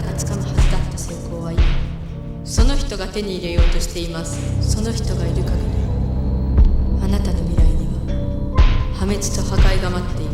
たがつむはずだった成功は今その人が手に入れようとしています。その人がいる限りあなたの未来には破滅と破壊が待っていま